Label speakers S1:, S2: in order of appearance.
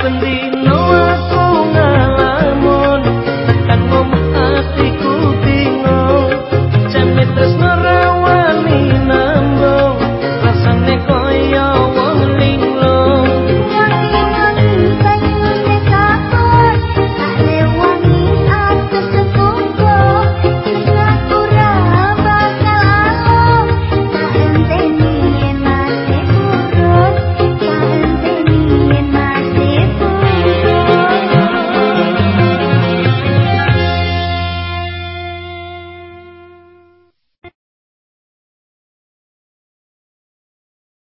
S1: Sandino